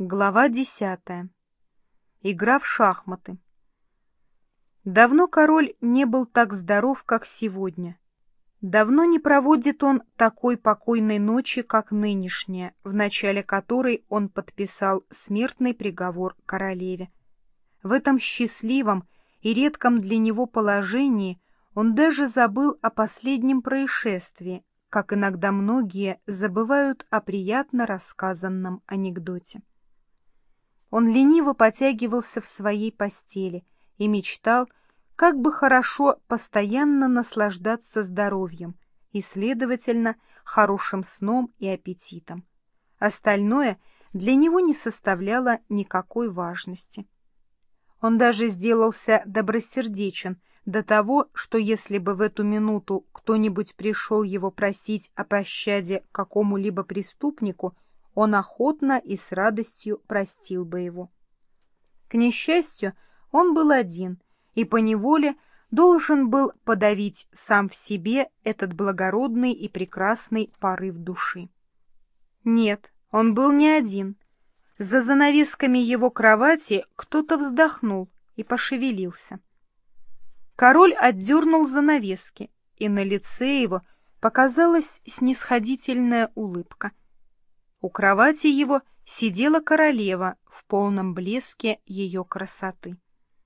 Глава десятая. Игра в шахматы. Давно король не был так здоров, как сегодня. Давно не проводит он такой покойной ночи, как нынешняя, в начале которой он подписал смертный приговор королеве. В этом счастливом и редком для него положении он даже забыл о последнем происшествии, как иногда многие забывают о приятно рассказанном анекдоте. Он лениво потягивался в своей постели и мечтал, как бы хорошо постоянно наслаждаться здоровьем и, следовательно, хорошим сном и аппетитом. Остальное для него не составляло никакой важности. Он даже сделался добросердечен до того, что если бы в эту минуту кто-нибудь пришел его просить о пощаде какому-либо преступнику – он охотно и с радостью простил бы его. К несчастью, он был один и поневоле должен был подавить сам в себе этот благородный и прекрасный порыв души. Нет, он был не один. За занавесками его кровати кто-то вздохнул и пошевелился. Король отдернул занавески, и на лице его показалась снисходительная улыбка — у кровати его сидела королева в полном блеске ее красоты.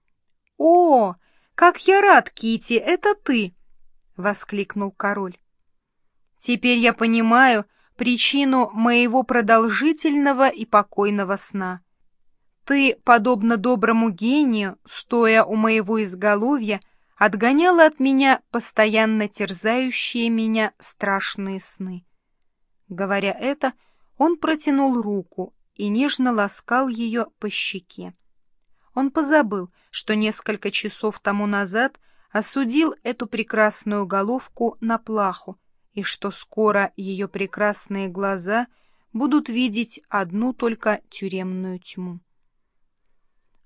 — О, как я рад, Кити, это ты! — воскликнул король. — Теперь я понимаю причину моего продолжительного и покойного сна. Ты, подобно доброму гению, стоя у моего изголовья, отгоняла от меня постоянно терзающие меня страшные сны. Говоря это, — он протянул руку и нежно ласкал ее по щеке. Он позабыл, что несколько часов тому назад осудил эту прекрасную головку на плаху, и что скоро ее прекрасные глаза будут видеть одну только тюремную тьму.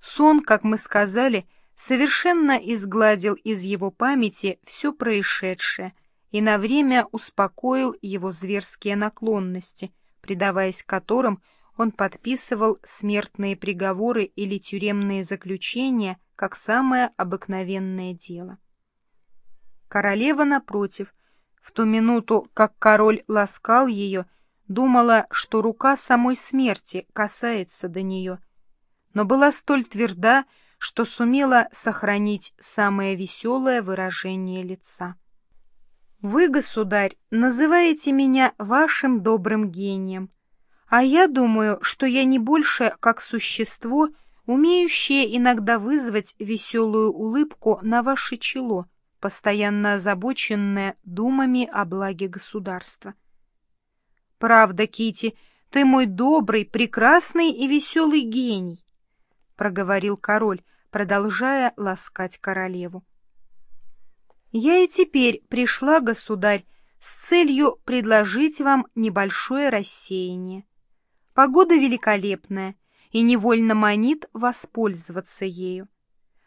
Сон, как мы сказали, совершенно изгладил из его памяти все происшедшее и на время успокоил его зверские наклонности — предаваясь которым он подписывал смертные приговоры или тюремные заключения как самое обыкновенное дело. Королева, напротив, в ту минуту, как король ласкал ее, думала, что рука самой смерти касается до нее, но была столь тверда, что сумела сохранить самое веселое выражение лица. Вы, государь, называете меня вашим добрым гением, а я думаю, что я не больше как существо, умеющее иногда вызвать веселую улыбку на ваше чело, постоянно озабоченное думами о благе государства. Правда, Кити, ты мой добрый, прекрасный и веселый гений, проговорил король, продолжая ласкать королеву. Я и теперь пришла, государь, с целью предложить вам небольшое рассеяние. Погода великолепная и невольно манит воспользоваться ею.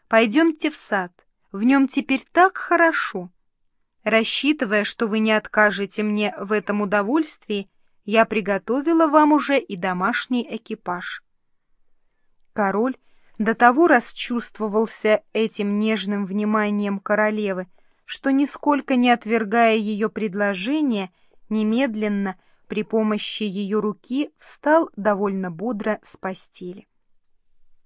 Пойдемте в сад, в нем теперь так хорошо. Рассчитывая, что вы не откажете мне в этом удовольствии, я приготовила вам уже и домашний экипаж. Король до того расчувствовался этим нежным вниманием королевы, что, нисколько не отвергая ее предложение, немедленно при помощи ее руки встал довольно бодро с постели.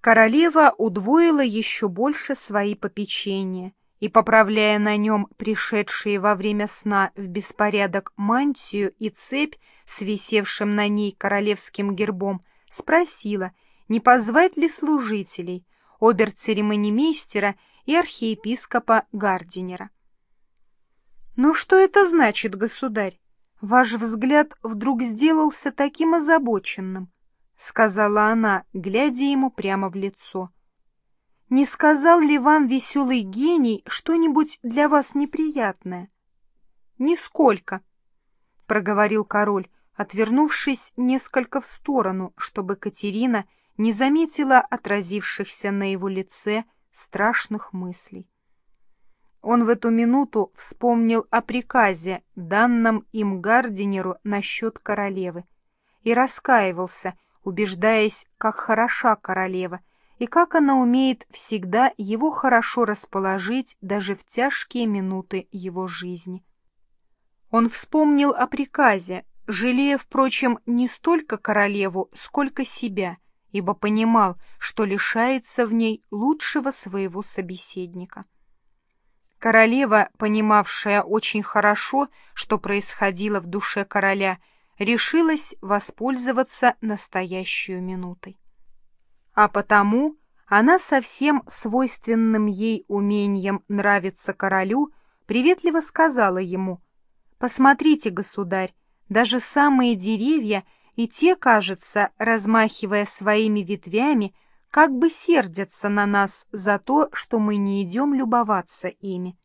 Королева удвоила еще больше свои попечения и, поправляя на нем пришедшие во время сна в беспорядок мантию и цепь с висевшим на ней королевским гербом, спросила, не позвать ли служителей, обер-церемонимейстера и архиепископа Гардинера. «Ну что это значит, государь? Ваш взгляд вдруг сделался таким озабоченным», — сказала она, глядя ему прямо в лицо. «Не сказал ли вам веселый гений что-нибудь для вас неприятное?» «Нисколько», — проговорил король, отвернувшись несколько в сторону, чтобы Катерина не заметила отразившихся на его лице страшных мыслей. Он в эту минуту вспомнил о приказе, данном им Гардинеру насчет королевы, и раскаивался, убеждаясь, как хороша королева и как она умеет всегда его хорошо расположить даже в тяжкие минуты его жизни. Он вспомнил о приказе, жалея, впрочем, не столько королеву, сколько себя, ибо понимал, что лишается в ней лучшего своего собеседника. Королева, понимавшая очень хорошо, что происходило в душе короля, решилась воспользоваться настоящую минутой. А потому она со всем свойственным ей умением нравиться королю приветливо сказала ему «Посмотрите, государь, даже самые деревья и те, кажется, размахивая своими ветвями, как бы сердятся на нас за то, что мы не идем любоваться ими.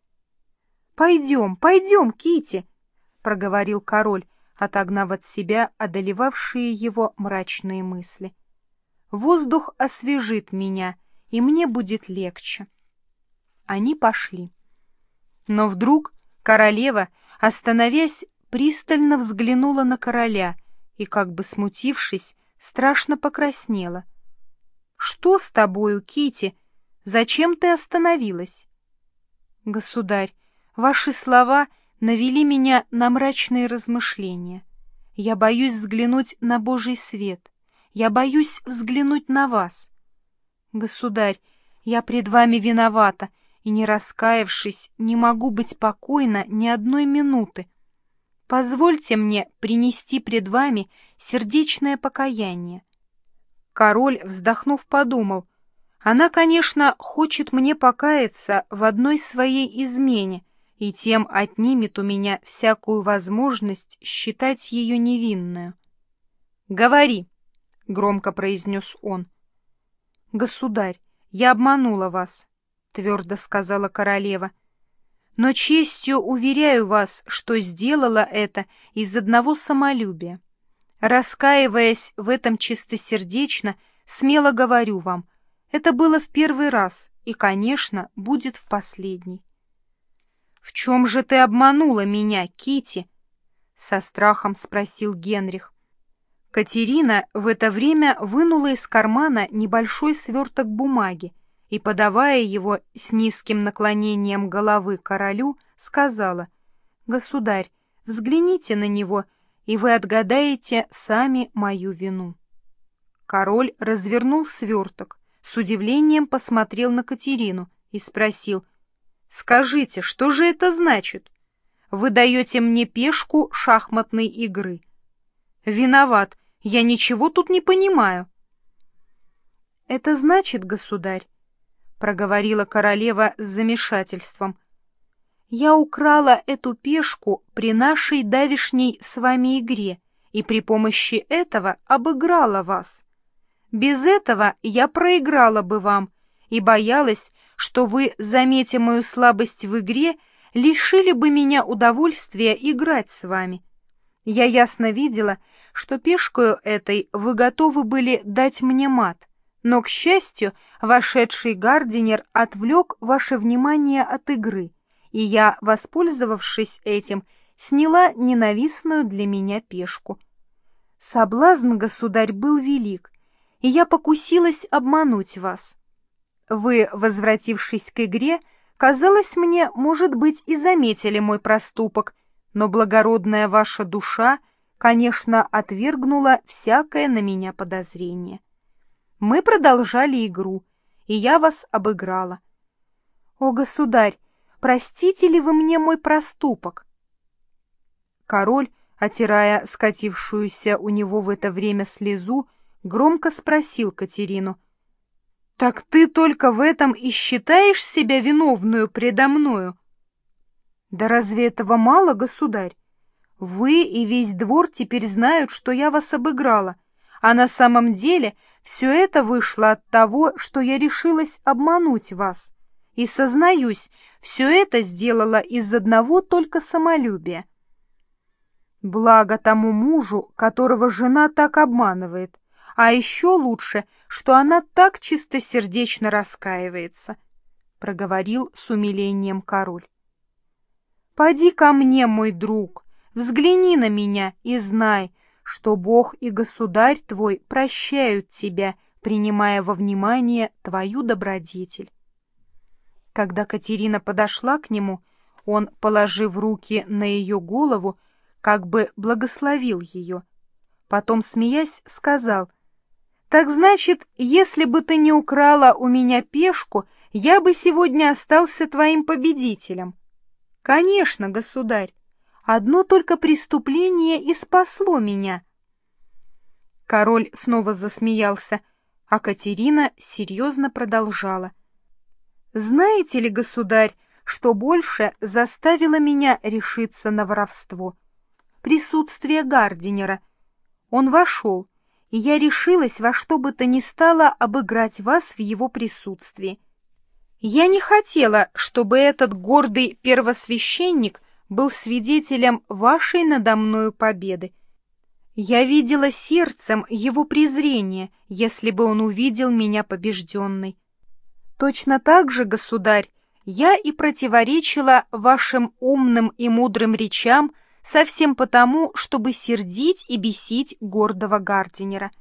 «Пойдем, пойдем, Кити, проговорил король, отогнав от себя одолевавшие его мрачные мысли. «Воздух освежит меня, и мне будет легче». Они пошли. Но вдруг королева, остановясь, пристально взглянула на короля и, как бы смутившись, страшно покраснела. «Что с тобою, Кити? Зачем ты остановилась?» «Государь, ваши слова навели меня на мрачные размышления. Я боюсь взглянуть на Божий свет. Я боюсь взглянуть на вас. Государь, я пред вами виновата, и, не раскаявшись, не могу быть покойна ни одной минуты, Позвольте мне принести пред вами сердечное покаяние. Король, вздохнув, подумал, она, конечно, хочет мне покаяться в одной своей измене и тем отнимет у меня всякую возможность считать ее невинную. «Говори», — громко произнес он. «Государь, я обманула вас», — твердо сказала королева, — но честью уверяю вас, что сделала это из одного самолюбия. Раскаиваясь в этом чистосердечно, смело говорю вам, это было в первый раз и, конечно, будет в последний. — В чем же ты обманула меня, Кити? со страхом спросил Генрих. Катерина в это время вынула из кармана небольшой сверток бумаги и, подавая его с низким наклонением головы королю, сказала, «Государь, взгляните на него, и вы отгадаете сами мою вину». Король развернул сверток, с удивлением посмотрел на Катерину и спросил, «Скажите, что же это значит? Вы даете мне пешку шахматной игры». «Виноват, я ничего тут не понимаю». «Это значит, государь, — проговорила королева с замешательством. «Я украла эту пешку при нашей давишней с вами игре и при помощи этого обыграла вас. Без этого я проиграла бы вам и боялась, что вы, заметя мою слабость в игре, лишили бы меня удовольствия играть с вами. Я ясно видела, что пешкою этой вы готовы были дать мне мат, но, к счастью, вошедший Гардинер отвлек ваше внимание от игры, и я, воспользовавшись этим, сняла ненавистную для меня пешку. Соблазн, государь, был велик, и я покусилась обмануть вас. Вы, возвратившись к игре, казалось мне, может быть, и заметили мой проступок, но благородная ваша душа, конечно, отвергнула всякое на меня подозрение. Мы продолжали игру, и я вас обыграла. О, государь, простите ли вы мне мой проступок? Король, отирая скатившуюся у него в это время слезу, громко спросил Катерину. — Так ты только в этом и считаешь себя виновную предо мною? — Да разве этого мало, государь? Вы и весь двор теперь знают, что я вас обыграла, а на самом деле все это вышло от того, что я решилась обмануть вас. И, сознаюсь, все это сделала из одного только самолюбия. Благо тому мужу, которого жена так обманывает, а еще лучше, что она так чистосердечно раскаивается, — проговорил с умилением король. — Поди ко мне, мой друг, взгляни на меня и знай, что Бог и Государь твой прощают тебя, принимая во внимание твою добродетель. Когда Катерина подошла к нему, он, положив руки на ее голову, как бы благословил ее. Потом, смеясь, сказал, «Так значит, если бы ты не украла у меня пешку, я бы сегодня остался твоим победителем». «Конечно, государь, одно только преступление и спасло меня». Король снова засмеялся, а Катерина серьезно продолжала. «Знаете ли, государь, что больше заставило меня решиться на воровство? Присутствие Гардинера. Он вошел, и я решилась во что бы то ни стало обыграть вас в его присутствии. Я не хотела, чтобы этот гордый первосвященник был свидетелем вашей надо мною победы. Я видела сердцем его презрение, если бы он увидел меня побежденной. Точно так же, государь, я и противоречила вашим умным и мудрым речам совсем потому, чтобы сердить и бесить гордого Гардинера.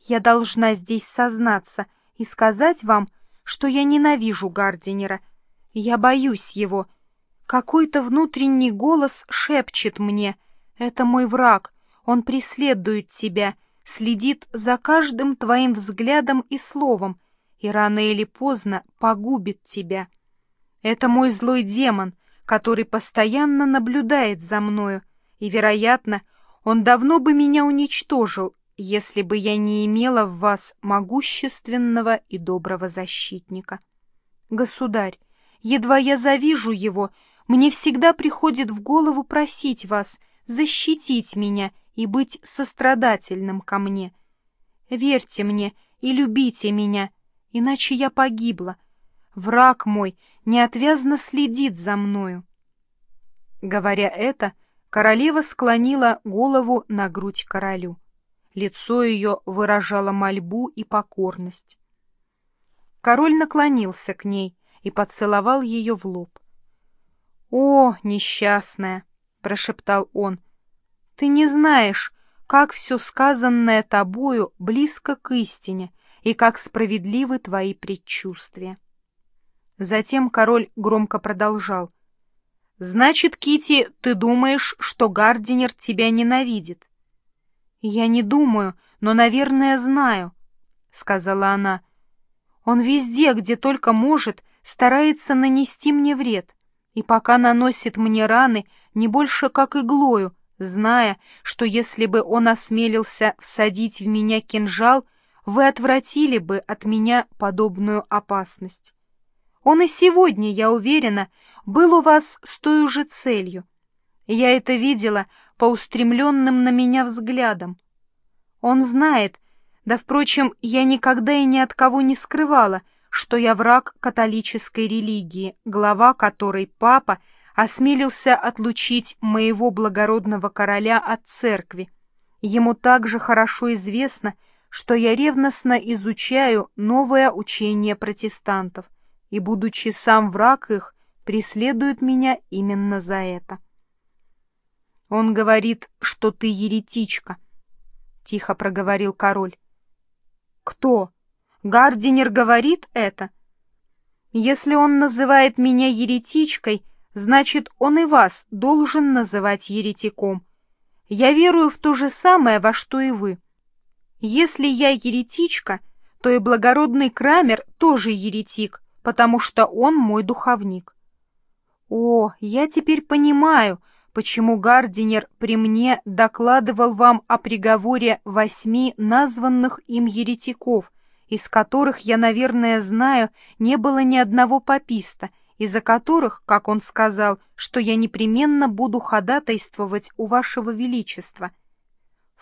Я должна здесь сознаться и сказать вам, что я ненавижу Гардинера. Я боюсь его. Какой-то внутренний голос шепчет мне «Это мой враг, он преследует тебя, следит за каждым твоим взглядом и словом, и рано или поздно погубит тебя. Это мой злой демон, который постоянно наблюдает за мною, и, вероятно, он давно бы меня уничтожил, если бы я не имела в вас могущественного и доброго защитника. Государь, едва я завижу его, мне всегда приходит в голову просить вас защитить меня и быть сострадательным ко мне. Верьте мне и любите меня, иначе я погибла. Враг мой неотвязно следит за мною. Говоря это, королева склонила голову на грудь королю. Лицо ее выражало мольбу и покорность. Король наклонился к ней и поцеловал ее в лоб. — О, несчастная! — прошептал он. — Ты не знаешь, как все сказанное тобою близко к истине и как справедливы твои предчувствия. Затем король громко продолжал. — Значит, Кити, ты думаешь, что Гардинер тебя ненавидит? — Я не думаю, но, наверное, знаю, — сказала она. — Он везде, где только может, старается нанести мне вред, и пока наносит мне раны, не больше как иглою, зная, что если бы он осмелился всадить в меня кинжал, вы отвратили бы от меня подобную опасность. Он и сегодня, я уверена, был у вас с той же целью. Я это видела по устремленным на меня взглядам. Он знает, да, впрочем, я никогда и ни от кого не скрывала, что я враг католической религии, глава которой папа осмелился отлучить моего благородного короля от церкви. Ему также хорошо известно, что я ревностно изучаю новое учение протестантов, и, будучи сам враг их, преследует меня именно за это. Он говорит, что ты еретичка, — тихо проговорил король. Кто? Гардинер говорит это? Если он называет меня еретичкой, значит, он и вас должен называть еретиком. Я верую в то же самое, во что и вы. Если я еретичка, то и благородный Крамер тоже еретик, потому что он мой духовник. О, я теперь понимаю, почему Гардинер при мне докладывал вам о приговоре восьми названных им еретиков, из которых, я, наверное, знаю, не было ни одного пописта, из-за которых, как он сказал, что я непременно буду ходатайствовать у вашего величества —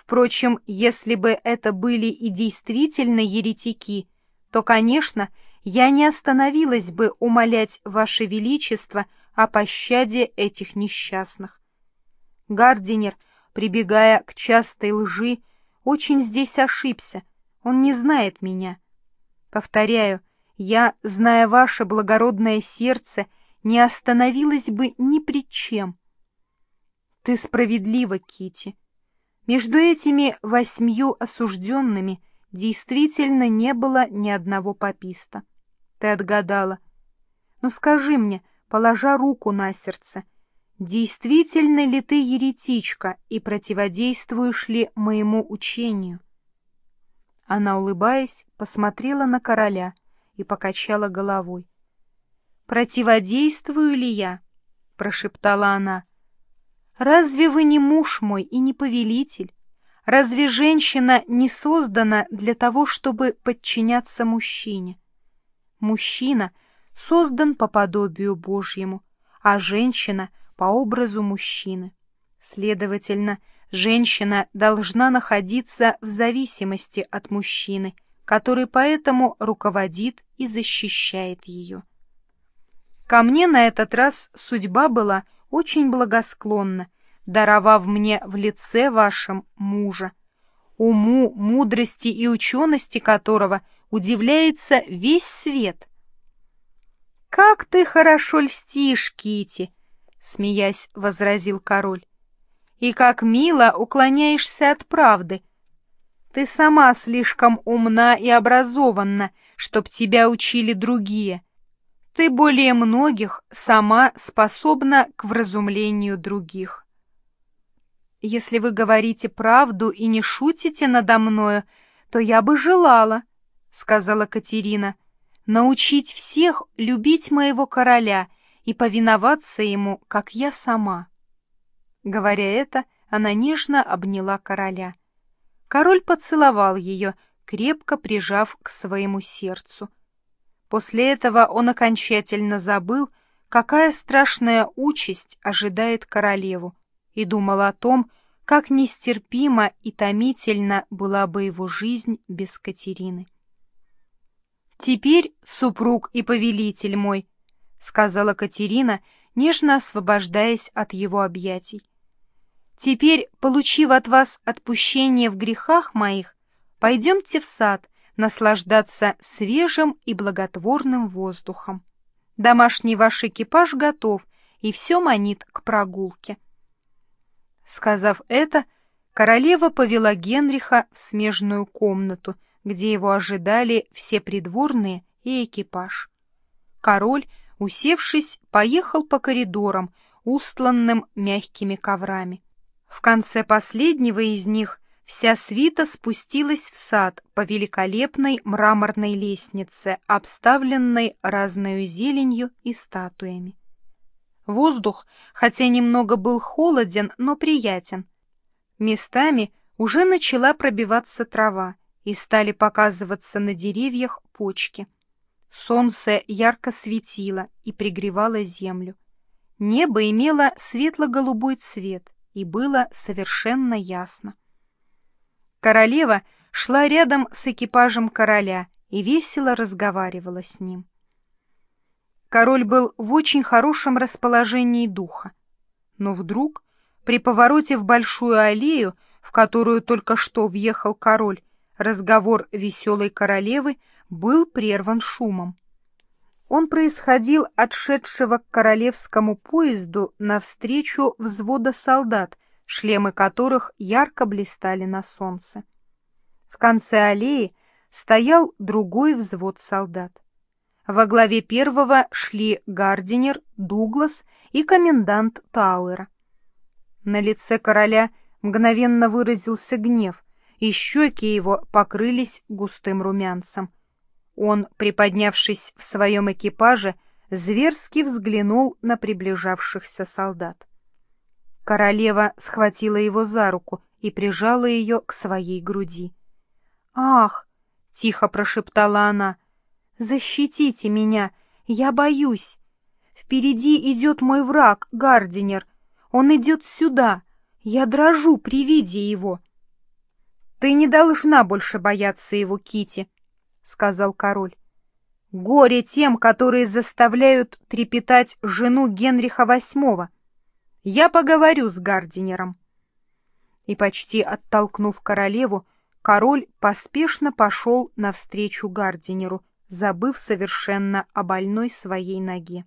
Впрочем, если бы это были и действительно еретики, то, конечно, я не остановилась бы умолять Ваше Величество о пощаде этих несчастных. Гардинер, прибегая к частой лжи, очень здесь ошибся, он не знает меня. Повторяю, я, зная ваше благородное сердце, не остановилась бы ни при чем. Ты справедлива, Кити. Между этими восьмью осужденными действительно не было ни одного пописта. Ты отгадала. Ну скажи мне, положа руку на сердце, действительно ли ты еретичка и противодействуешь ли моему учению? Она, улыбаясь, посмотрела на короля и покачала головой. «Противодействую ли я?» — прошептала она. «Разве вы не муж мой и не повелитель? Разве женщина не создана для того, чтобы подчиняться мужчине? Мужчина создан по подобию Божьему, а женщина — по образу мужчины. Следовательно, женщина должна находиться в зависимости от мужчины, который поэтому руководит и защищает ее. Ко мне на этот раз судьба была очень благосклонна, даровав мне в лице вашем мужа, уму, мудрости и учености которого удивляется весь свет. «Как ты хорошо льстишь, Кити, смеясь, возразил король. «И как мило уклоняешься от правды. Ты сама слишком умна и образованна, чтоб тебя учили другие» ты более многих сама способна к вразумлению других. Если вы говорите правду и не шутите надо мною, то я бы желала, — сказала Катерина, — научить всех любить моего короля и повиноваться ему, как я сама. Говоря это, она нежно обняла короля. Король поцеловал ее, крепко прижав к своему сердцу. После этого он окончательно забыл, какая страшная участь ожидает королеву, и думал о том, как нестерпимо и томительно была бы его жизнь без Катерины. «Теперь, супруг и повелитель мой», — сказала Катерина, нежно освобождаясь от его объятий. «Теперь, получив от вас отпущение в грехах моих, пойдемте в сад, наслаждаться свежим и благотворным воздухом. Домашний ваш экипаж готов и все манит к прогулке. Сказав это, королева повела Генриха в смежную комнату, где его ожидали все придворные и экипаж. Король, усевшись, поехал по коридорам, устланным мягкими коврами. В конце последнего из них Вся свита спустилась в сад по великолепной мраморной лестнице, обставленной разною зеленью и статуями. Воздух, хотя немного был холоден, но приятен. Местами уже начала пробиваться трава, и стали показываться на деревьях почки. Солнце ярко светило и пригревало землю. Небо имело светло-голубой цвет и было совершенно ясно. Королева шла рядом с экипажем короля и весело разговаривала с ним. Король был в очень хорошем расположении духа, но вдруг, при повороте в большую аллею, в которую только что въехал король, разговор веселой королевы был прерван шумом. Он происходил от шедшего к королевскому поезду навстречу взвода солдат, шлемы которых ярко блистали на солнце. В конце аллеи стоял другой взвод солдат. Во главе первого шли Гардинер, Дуглас и комендант Тауэра. На лице короля мгновенно выразился гнев, и щеки его покрылись густым румянцем. Он, приподнявшись в своем экипаже, зверски взглянул на приближавшихся солдат. Королева схватила его за руку и прижала ее к своей груди. «Ах!» — тихо прошептала она. «Защитите меня! Я боюсь! Впереди идет мой враг, Гардинер. Он идет сюда. Я дрожу при виде его». «Ты не должна больше бояться его, Кити, сказал король. «Горе тем, которые заставляют трепетать жену Генриха VIII. Я поговорю с Гардинером. И почти оттолкнув королеву, король поспешно пошел навстречу Гардинеру, забыв совершенно о больной своей ноге.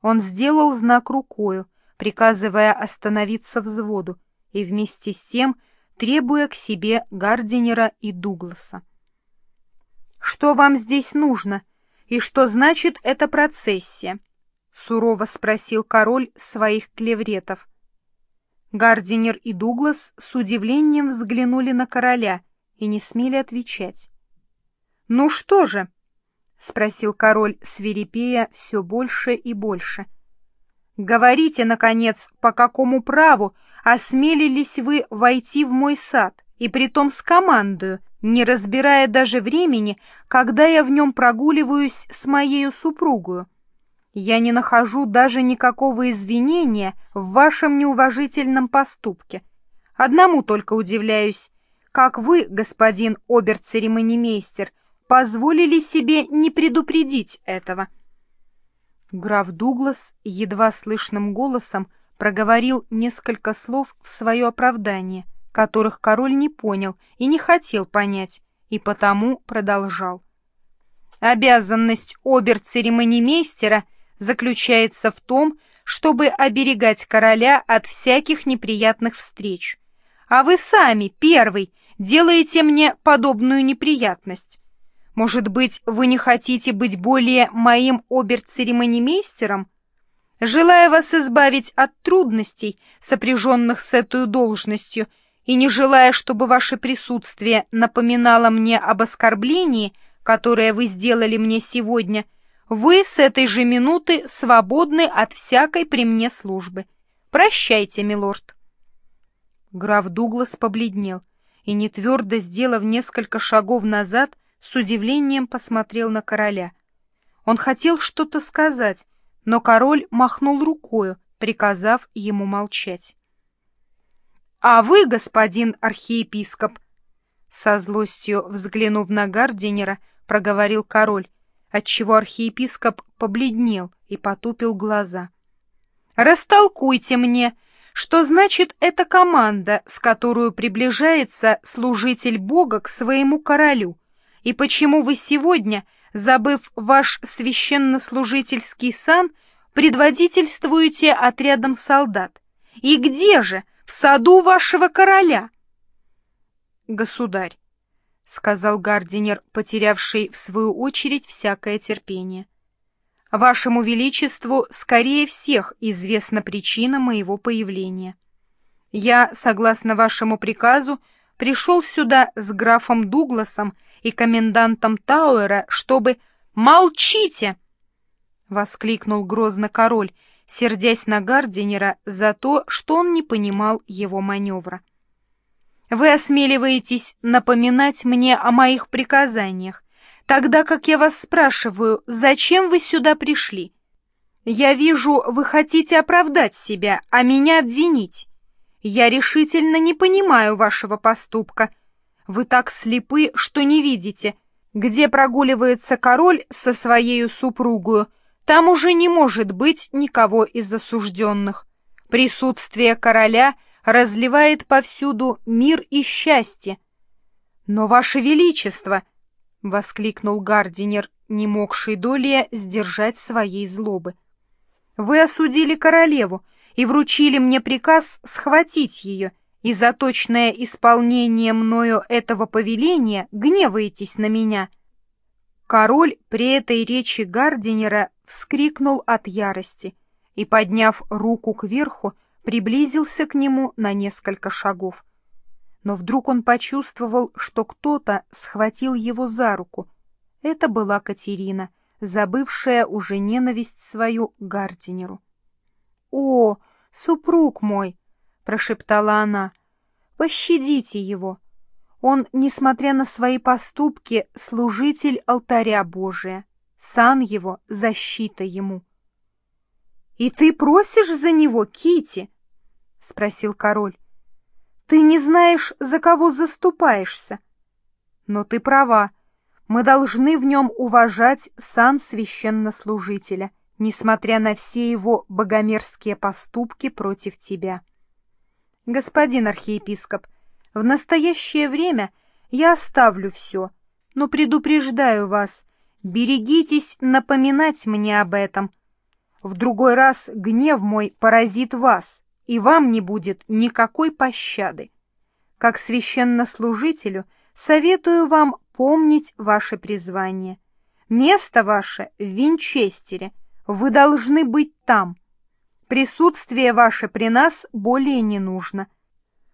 Он сделал знак рукою, приказывая остановиться взводу, и вместе с тем требуя к себе Гардинера и Дугласа. «Что вам здесь нужно? И что значит эта процессия?» — сурово спросил король своих клевретов. Гардинер и Дуглас с удивлением взглянули на короля и не смели отвечать. «Ну что же?» — спросил король, свирепея все больше и больше. «Говорите, наконец, по какому праву осмелились вы войти в мой сад, и притом с командою, не разбирая даже времени, когда я в нем прогуливаюсь с моею супругою?» Я не нахожу даже никакого извинения в вашем неуважительном поступке. Одному только удивляюсь, как вы, господин обер-церемонимейстер, позволили себе не предупредить этого. Граф Дуглас едва слышным голосом проговорил несколько слов в свое оправдание, которых король не понял и не хотел понять, и потому продолжал. Обязанность обер-церемонимейстера — заключается в том, чтобы оберегать короля от всяких неприятных встреч. А вы сами, первый, делаете мне подобную неприятность. Может быть, вы не хотите быть более моим обер-церемонимейстером? Желая вас избавить от трудностей, сопряженных с этой должностью, и не желая, чтобы ваше присутствие напоминало мне об оскорблении, которое вы сделали мне сегодня, — вы с этой же минуты свободны от всякой при мне службы. Прощайте, милорд. Граф Дуглас побледнел и, не твердо сделав несколько шагов назад, с удивлением посмотрел на короля. Он хотел что-то сказать, но король махнул рукою, приказав ему молчать. — А вы, господин архиепископ, — со злостью взглянув на Гардинера, проговорил король, отчего архиепископ побледнел и потупил глаза. «Растолкуйте мне, что значит эта команда, с которой приближается служитель Бога к своему королю, и почему вы сегодня, забыв ваш священнослужительский сан, предводительствуете отрядом солдат? И где же, в саду вашего короля?» «Государь, — сказал Гардинер, потерявший в свою очередь всякое терпение. «Вашему Величеству скорее всех известна причина моего появления. Я, согласно вашему приказу, пришел сюда с графом Дугласом и комендантом Тауэра, чтобы... «Молчите!» — воскликнул грозно король, сердясь на Гардинера за то, что он не понимал его маневра. Вы осмеливаетесь напоминать мне о моих приказаниях, тогда как я вас спрашиваю, зачем вы сюда пришли? Я вижу, вы хотите оправдать себя, а меня обвинить. Я решительно не понимаю вашего поступка. Вы так слепы, что не видите. Где прогуливается король со своей супругою, там уже не может быть никого из осужденных. Присутствие короля — разливает повсюду мир и счастье. Но, Ваше Величество! — воскликнул Гардинер, не могший долее сдержать своей злобы. — Вы осудили королеву и вручили мне приказ схватить ее, и за точное исполнение мною этого повеления гневаетесь на меня. Король при этой речи Гардинера вскрикнул от ярости и, подняв руку кверху, приблизился к нему на несколько шагов. Но вдруг он почувствовал, что кто-то схватил его за руку. Это была Катерина, забывшая уже ненависть свою Гардинеру. — О, супруг мой! — прошептала она. — Пощадите его! Он, несмотря на свои поступки, служитель алтаря Божия. Сан его — защита ему. — «И ты просишь за него, Кити? спросил король. «Ты не знаешь, за кого заступаешься. Но ты права, мы должны в нем уважать сан священнослужителя, несмотря на все его богомерзкие поступки против тебя. Господин архиепископ, в настоящее время я оставлю все, но предупреждаю вас, берегитесь напоминать мне об этом, в другой раз гнев мой поразит вас, и вам не будет никакой пощады. как священнослужителю, советую вам помнить ваше призвание. Место ваше в Винчестере. Вы должны быть там. Присутствие ваше при нас более не нужно.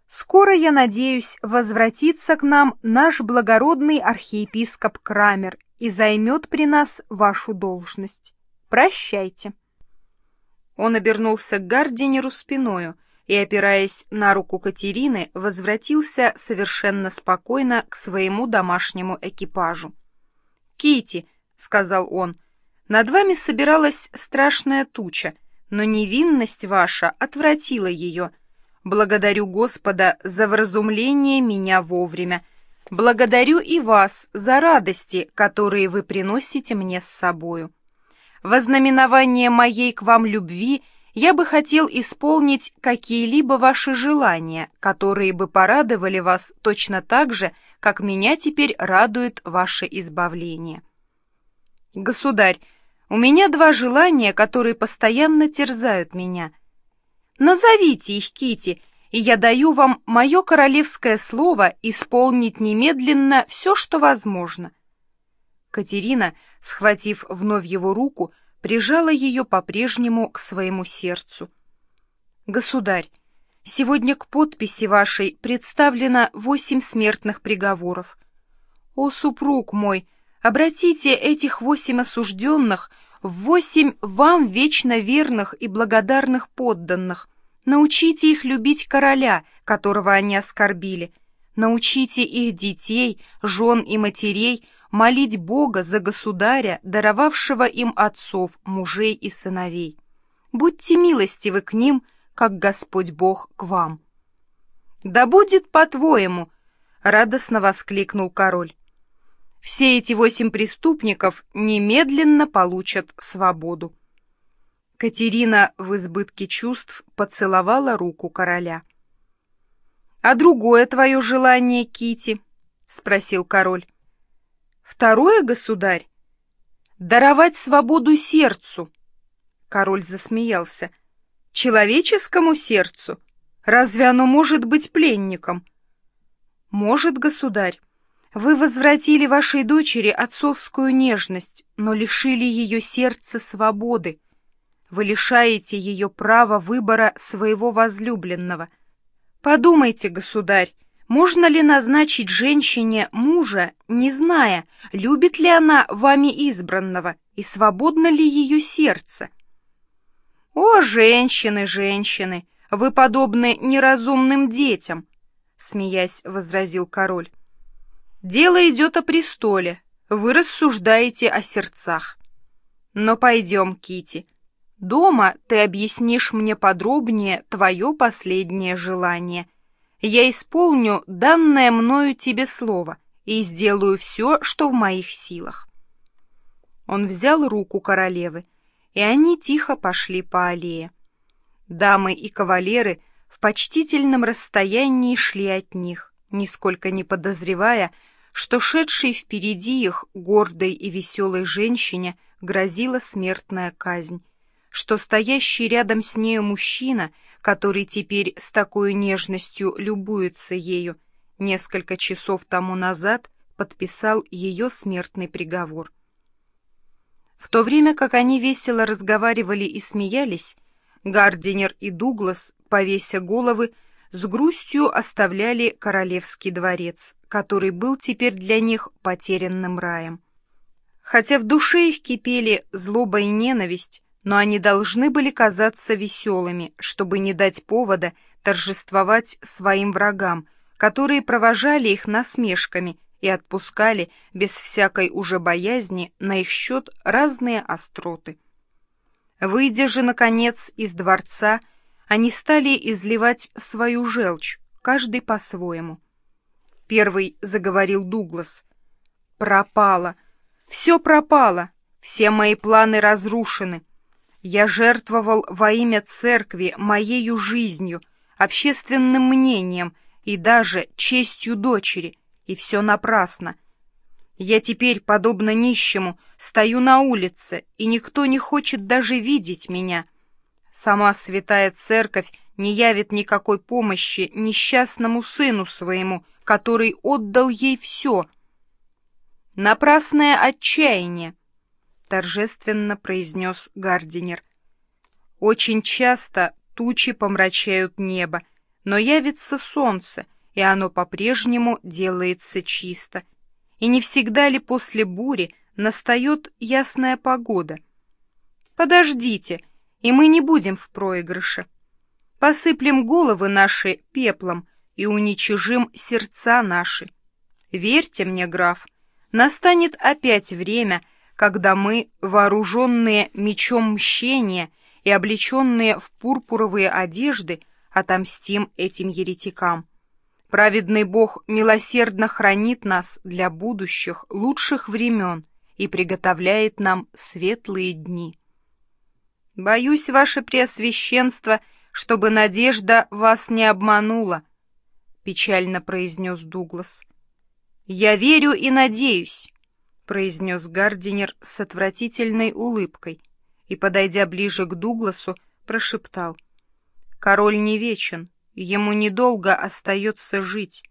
Скоро, я надеюсь, возвратится к нам наш благородный архиепископ Крамер и займет при нас вашу должность. Прощайте. Он обернулся к Гардинеру спиною и, опираясь на руку Катерины, возвратился совершенно спокойно к своему домашнему экипажу. Кити, сказал он, — «над вами собиралась страшная туча, но невинность ваша отвратила ее. Благодарю Господа за вразумление меня вовремя. Благодарю и вас за радости, которые вы приносите мне с собою. Во знаменование моей к вам любви я бы хотел исполнить какие-либо ваши желания, которые бы порадовали вас точно так же, как меня теперь радует ваше избавление. Государь, у меня два желания, которые постоянно терзают меня. Назовите их, Кити, и я даю вам мое королевское слово исполнить немедленно все, что возможно. Катерина, схватив вновь его руку, прижала ее по-прежнему к своему сердцу. «Государь, сегодня к подписи вашей представлено восемь смертных приговоров. О, супруг мой, обратите этих восемь осужденных в восемь вам вечно верных и благодарных подданных. Научите их любить короля, которого они оскорбили. Научите их детей, жен и матерей молить Бога за государя, даровавшего им отцов, мужей и сыновей. Будьте милостивы к ним, как Господь Бог к вам. «Да будет по-твоему!» — радостно воскликнул король. «Все эти восемь преступников немедленно получат свободу». Катерина в избытке чувств поцеловала руку короля. «А другое твое желание, Кити? спросил король. Второе, государь, даровать свободу сердцу. Король засмеялся. Человеческому сердцу? Разве оно может быть пленником? Может, государь. Вы возвратили вашей дочери отцовскую нежность, но лишили ее сердца свободы. Вы лишаете ее права выбора своего возлюбленного. Подумайте, государь, можно ли назначить женщине мужа, не зная, любит ли она вами избранного и свободно ли ее сердце? «О, женщины, женщины, вы подобны неразумным детям!» — смеясь возразил король. «Дело идет о престоле, вы рассуждаете о сердцах. Но пойдем, Кити. Дома ты объяснишь мне подробнее твое последнее желание — я исполню данное мною тебе слово и сделаю все, что в моих силах. Он взял руку королевы, и они тихо пошли по аллее. Дамы и кавалеры в почтительном расстоянии шли от них, нисколько не подозревая, что шедшей впереди их гордой и веселой женщине грозила смертная казнь, что стоящий рядом с нею мужчина — который теперь с такой нежностью любуется ею, несколько часов тому назад подписал ее смертный приговор. В то время как они весело разговаривали и смеялись, Гардинер и Дуглас, повеся головы, с грустью оставляли королевский дворец, который был теперь для них потерянным раем. Хотя в душе их кипели злоба и ненависть, но они должны были казаться веселыми, чтобы не дать повода торжествовать своим врагам, которые провожали их насмешками и отпускали без всякой уже боязни на их счет разные остроты. Выйдя же, наконец, из дворца, они стали изливать свою желчь, каждый по-своему. Первый заговорил Дуглас. «Пропало! Все пропало! Все мои планы разрушены!» Я жертвовал во имя церкви моею жизнью, общественным мнением и даже честью дочери, и все напрасно. Я теперь, подобно нищему, стою на улице, и никто не хочет даже видеть меня. Сама святая церковь не явит никакой помощи несчастному сыну своему, который отдал ей все. Напрасное отчаяние, — торжественно произнес Гардинер. Очень часто тучи помрачают небо, но явится солнце, и оно по-прежнему делается чисто. И не всегда ли после бури настает ясная погода? Подождите, и мы не будем в проигрыше. Посыплем головы наши пеплом и уничижим сердца наши. Верьте мне, граф, настанет опять время, когда мы, вооруженные мечом мщения и облеченные в пурпуровые одежды, отомстим этим еретикам. Праведный Бог милосердно хранит нас для будущих, лучших времен и приготовляет нам светлые дни. Боюсь, ваше преосвященство, чтобы надежда вас не обманула, — печально произнес Дуглас. — Я верю и надеюсь, — произнес Гардинер с отвратительной улыбкой и, подойдя ближе к Дугласу, прошептал. — Король не вечен, ему недолго остается жить.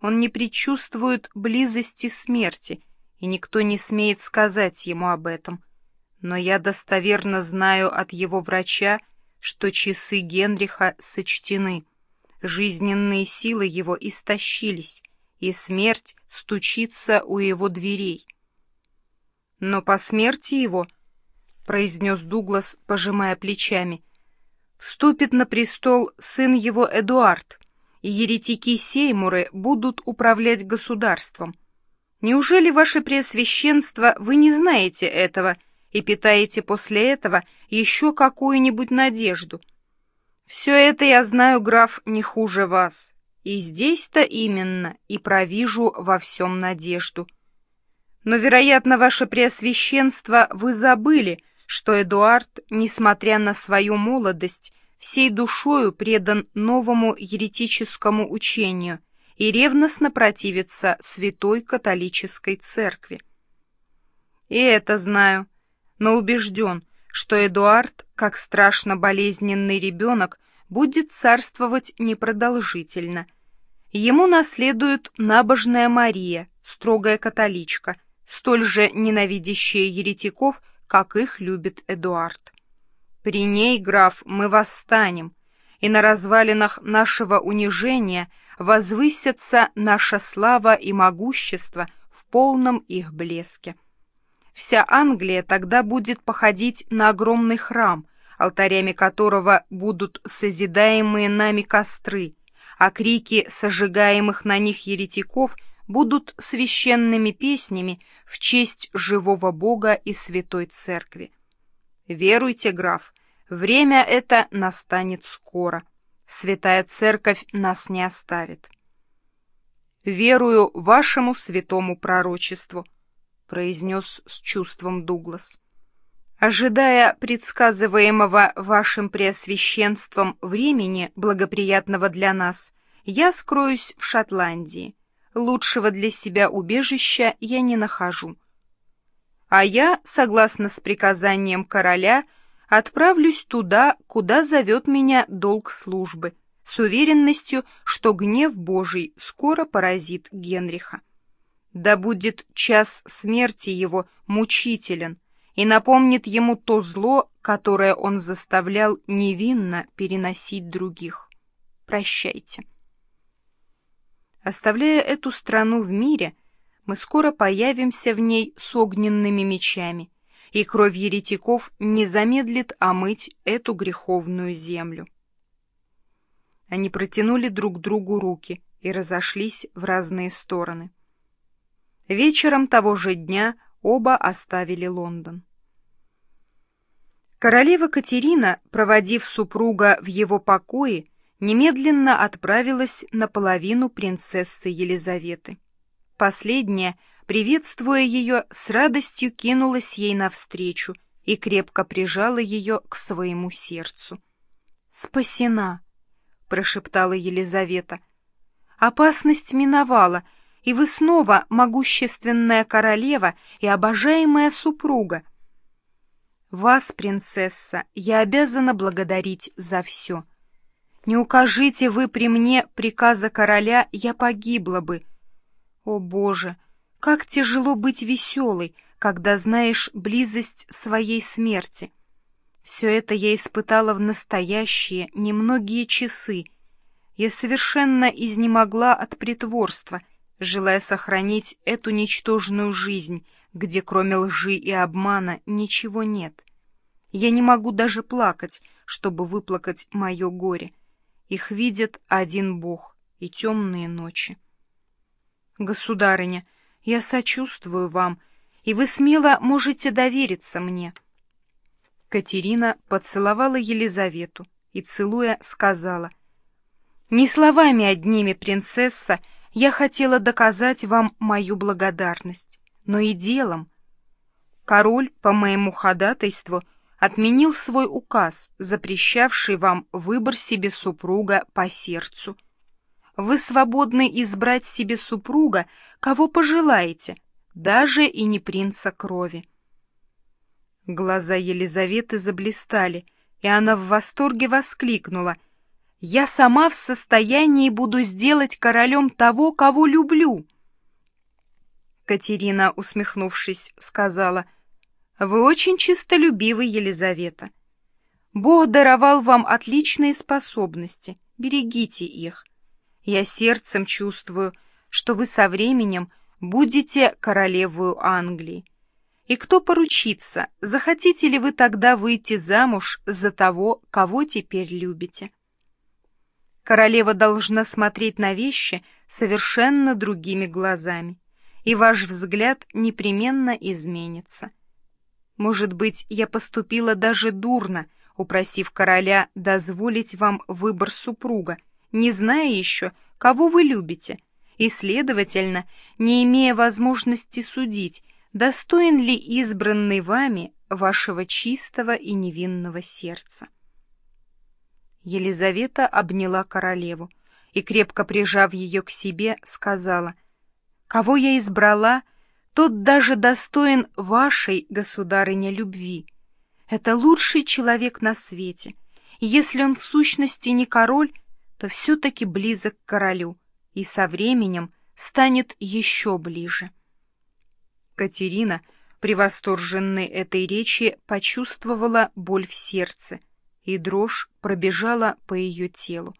Он не предчувствует близости смерти, и никто не смеет сказать ему об этом. Но я достоверно знаю от его врача, что часы Генриха сочтены, жизненные силы его истощились, и смерть стучится у его дверей. Но по смерти его, — произнес Дуглас, пожимая плечами, — вступит на престол сын его Эдуард, и еретики Сеймуры будут управлять государством. Неужели, ваше преосвященство, вы не знаете этого — и питаете после этого еще какую-нибудь надежду. Все это я знаю, граф, не хуже вас. И здесь-то именно и провижу во всем надежду. Но, вероятно, ваше преосвященство, вы забыли, что Эдуард, несмотря на свою молодость, всей душою предан новому еретическому учению и ревностно противится святой католической церкви. И это знаю, но убежден, что Эдуард, как страшно болезненный ребенок, будет царствовать непродолжительно. Ему наследует набожная Мария, строгая католичка, столь же ненавидящая еретиков, как их любит Эдуард. При ней, граф, мы восстанем, и на развалинах нашего унижения возвысятся наша слава и могущество в полном их блеске. Вся Англия тогда будет походить на огромный храм, алтарями которого будут созидаемые нами костры, а крики сожигаемых на них еретиков будут священными песнями в честь живого Бога и Святой Церкви. Веруйте, граф, время это настанет скоро. Святая Церковь нас не оставит. Верую вашему святому пророчеству, произнес с чувством Дуглас. Ожидая предсказываемого вашим преосвященством времени, благоприятного для нас, я скроюсь в Шотландии. Лучшего для себя убежища я не нахожу. А я, согласно с приказанием короля, отправлюсь туда, куда зовет меня долг службы, с уверенностью, что гнев Божий скоро поразит Генриха. Да будет час смерти его мучителен и напомнит ему то зло, которое он заставлял невинно переносить других. Прощайте. Оставляя эту страну в мире, мы скоро появимся в ней с огненными мечами, и кровь еретиков не замедлит омыть эту греховную землю. Они протянули друг другу руки и разошлись в разные стороны. Вечером того же дня оба оставили Лондон. Королева Катерина, проводив супруга в его покое, немедленно отправилась на половину принцессы Елизаветы. Последняя, приветствуя ее, с радостью кинулась ей навстречу и крепко прижала ее к своему сердцу. «Спасена!» — прошептала Елизавета. «Опасность миновала, — и вы снова могущественная королева и обожаемая супруга. Вас, принцесса, я обязана благодарить за все. Не укажите вы при мне приказа короля, я погибла бы. О, Боже, как тяжело быть веселой, когда знаешь близость своей смерти. Все это я испытала в настоящие, немногие часы. Я совершенно изнемогла от притворства, желая сохранить эту ничтожную жизнь, где кроме лжи и обмана ничего нет. Я не могу даже плакать, чтобы выплакать мое горе. Их видит один Бог и темные ночи. Государыня, я сочувствую вам, и вы смело можете довериться мне. Катерина поцеловала Елизавету и, целуя, сказала, «Не словами одними, принцесса, я хотела доказать вам мою благодарность, но и делом. Король, по моему ходатайству, отменил свой указ, запрещавший вам выбор себе супруга по сердцу. Вы свободны избрать себе супруга, кого пожелаете, даже и не принца крови. Глаза Елизаветы заблистали, и она в восторге воскликнула. «Я сама в состоянии буду сделать королем того, кого люблю!» Катерина, усмехнувшись, сказала — вы очень чистолюбивы, Елизавета. Бог даровал вам отличные способности, берегите их. Я сердцем чувствую, что вы со временем будете королевою Англии. И кто поручится, захотите ли вы тогда выйти замуж за того, кого теперь любите? Королева должна смотреть на вещи совершенно другими глазами, и ваш взгляд непременно изменится. Может быть, я поступила даже дурно, упросив короля дозволить вам выбор супруга, не зная еще, кого вы любите, и, следовательно, не имея возможности судить, достоин ли избранный вами вашего чистого и невинного сердца. Елизавета обняла королеву и, крепко прижав ее к себе, сказала, «Кого я избрала, тот даже достоин вашей, государыня, любви. Это лучший человек на свете, и если он в сущности не король, то все-таки близок к королю, и со временем станет еще ближе. Катерина, привосторженной этой речи, почувствовала боль в сердце, и дрожь пробежала по ее телу.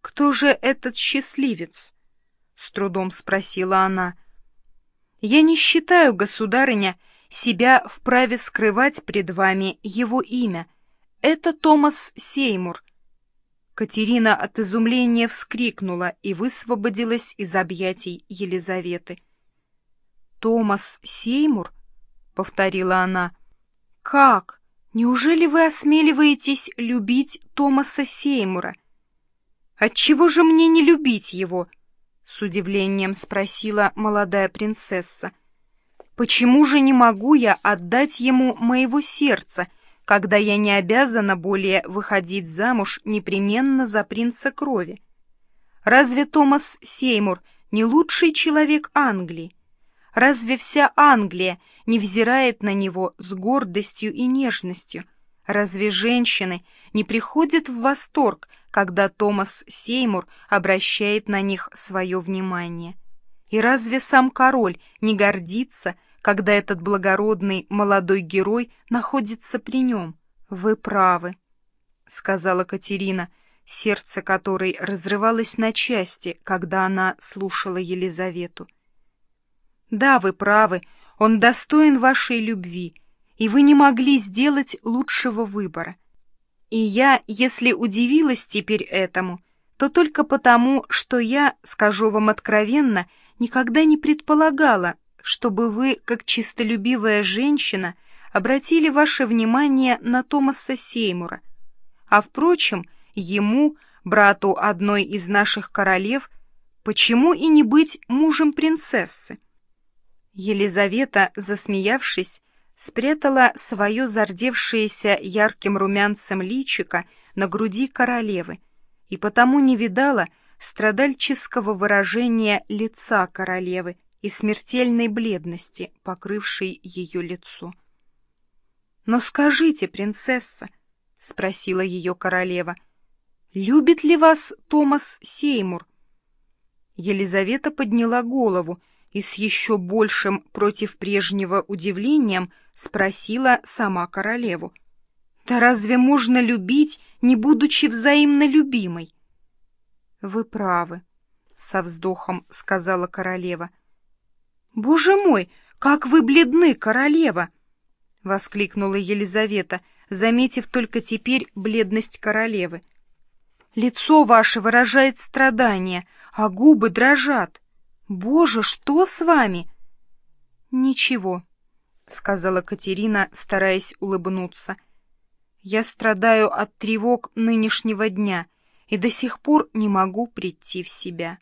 «Кто же этот счастливец?» — с трудом спросила она — я не считаю, государыня, себя вправе скрывать пред вами его имя. Это Томас Сеймур. Катерина от изумления вскрикнула и высвободилась из объятий Елизаветы. «Томас Сеймур?» — повторила она. «Как? Неужели вы осмеливаетесь любить Томаса Сеймура? Отчего же мне не любить его?» С удивлением спросила молодая принцесса. Почему же не могу я отдать ему моего сердца, когда я не обязана более выходить замуж непременно за принца крови? Разве Томас Сеймур не лучший человек Англии? Разве вся Англия не взирает на него с гордостью и нежностью? Разве женщины не приходят в восторг, когда Томас Сеймур обращает на них свое внимание? И разве сам король не гордится, когда этот благородный молодой герой находится при нем? Вы правы, — сказала Катерина, сердце которой разрывалось на части, когда она слушала Елизавету. Да, вы правы, он достоин вашей любви, и вы не могли сделать лучшего выбора. И я, если удивилась теперь этому, то только потому, что я, скажу вам откровенно, никогда не предполагала, чтобы вы, как чистолюбивая женщина, обратили ваше внимание на Томаса Сеймура. А, впрочем, ему, брату одной из наших королев, почему и не быть мужем принцессы? Елизавета, засмеявшись, спрятала свое зардевшееся ярким румянцем личико на груди королевы и потому не видала страдальческого выражения лица королевы и смертельной бледности, покрывшей ее лицо. «Но скажите, принцесса», — спросила ее королева, Любит ли вас Томас Сеймур? Елизавета подняла голову и с еще большим против прежнего удивлением спросила сама королеву. «Да разве можно любить, не будучи взаимно любимой?» «Вы правы», — со вздохом сказала королева. «Боже мой, как вы бледны, королева!» — воскликнула Елизавета, заметив только теперь бледность королевы. «Лицо ваше выражает страдание, а губы дрожат. Боже, что с вами?» «Ничего», — сказала Катерина, стараясь улыбнуться. «Я страдаю от тревог нынешнего дня и до сих пор не могу прийти в себя.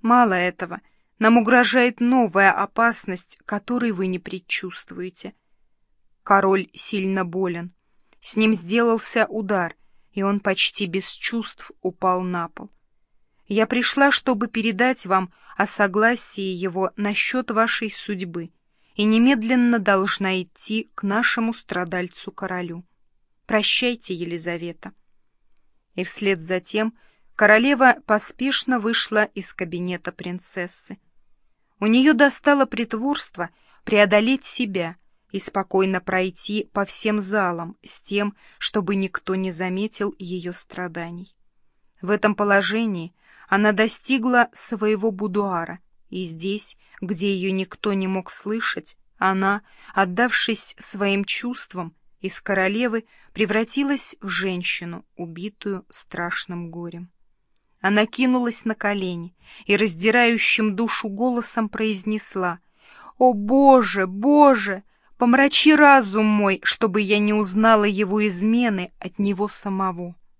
Мало этого, нам угрожает новая опасность, которой вы не предчувствуете. Король сильно болен. С ним сделался удар, и он почти без чувств упал на пол. Я пришла, чтобы передать вам о согласии его насчет вашей судьбы, и немедленно должна идти к нашему страдальцу-королю. Прощайте, Елизавета. И вслед за тем королева поспешно вышла из кабинета принцессы. У нее достало притворство преодолеть себя и спокойно пройти по всем залам с тем, чтобы никто не заметил ее страданий. В этом положении она достигла своего будуара, и здесь, где ее никто не мог слышать, она, отдавшись своим чувствам, из королевы превратилась в женщину, убитую страшным горем. Она кинулась на колени и раздирающим душу голосом произнесла «О, Боже, Боже, помрачи разум мой, чтобы я не узнала его измены от него самого!»